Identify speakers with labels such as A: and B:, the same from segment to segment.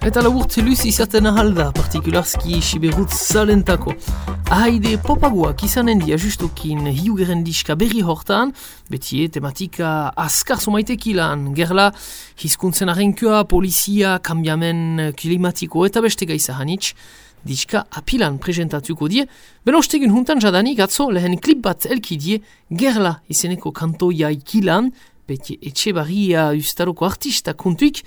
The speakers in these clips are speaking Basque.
A: Eta laburtze luz izaten ahalda, partikularski siberutz zalentako. Ahaide popaguak izanen dia justokin hiugeren diska berri hortan, beti tematika askar somaitekilan, gerla, hizkuntzen arrenkua, polizia, kambiamen klimatiko eta beste gaiza hanitz, diska apilan presentatuko die, benostegun huntan jadanik atzo lehen klip bat elkidie, gerla izeneko kantoia ikilan, beti etxe barria ustaroko artista kontuik,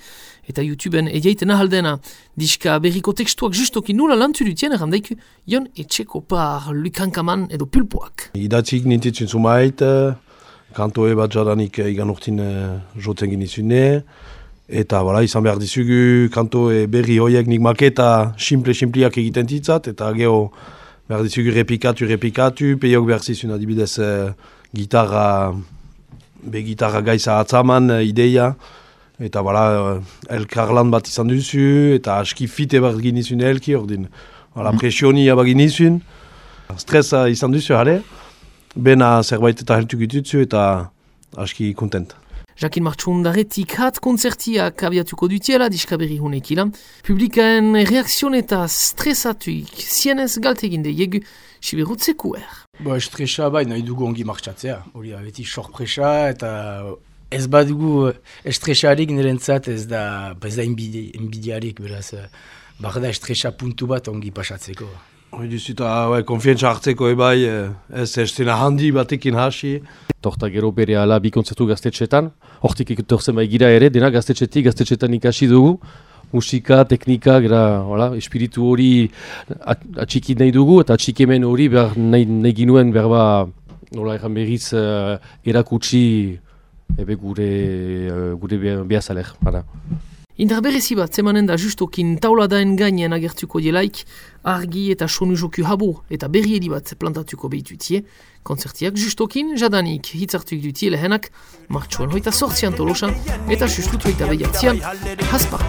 A: eta YouTubeen egeiten ahaldena diska berriko tekstuak justoki nula lantu dutien errandaik jon etxeko par lukankaman edo pulpoak.
B: Idatzik nintitzen zumait, kantoe bat jadanik igan urtin uh, jotzen ginizune, eta bala, izan behar dizugu kantoe berri hoiek nik maketa simple-simpliak egiten titzat, eta geho behar dizugu repikatu, repikatu, peiok behar zizun adibidez uh, gitarra be gitarra gaiza atzaman uh, ideia, eta bala, uh, elkarlan bat izan duzu, eta aski fite bat ginizun elki, ordin, bala, mm. presioni bat ginizun, stresa izan duzu, hale, bena zerbait eta heltu gitutzu, eta aski kontent.
A: Jakin Martxundaretik hat konzertiak abiatuko dutiela diskaberi hunekila. Publikaen reakzion eta stresatuik zienez galteginde jegu siberutzeko er.
C: Ba, estresa bai nahi dugu ongi martxatzea. Hori da, beti sorpresa eta ez bat dugu estresarik nirentzat ez da, ez da inbidiarik, beraz. Bar da estresa puntu bat ongi pasatzeko.
B: Hori duzuta, bai, konfientza hartzeko ebai, eh, ez estena handi batekin hasi.
D: Torta gero bere ala bi kontzertu gaztetxetan, hortik ikutorzen bai gira ere, dena gaztetxetik, gaztetxetan ikasi dugu, musika, teknika, gara, hola, espiritu hori atxiki nahi dugu, eta atxikemen hori behar nahi, nahi ginuen berba, nola erran berriz, uh, erakutsi ebe gure, uh, gure behazalek, bara.
A: Indar berezi bat zemanen da justokin tauladaen gainean agertuko dielaik, argi eta sonu joku habo eta berriedi bat plantatuko behitutie. Konzertiak justokin, jadanik hitzartuik dutie lehenak, martxuan hoita sortzian tolosan eta justutu hoita behiatzian, haspa.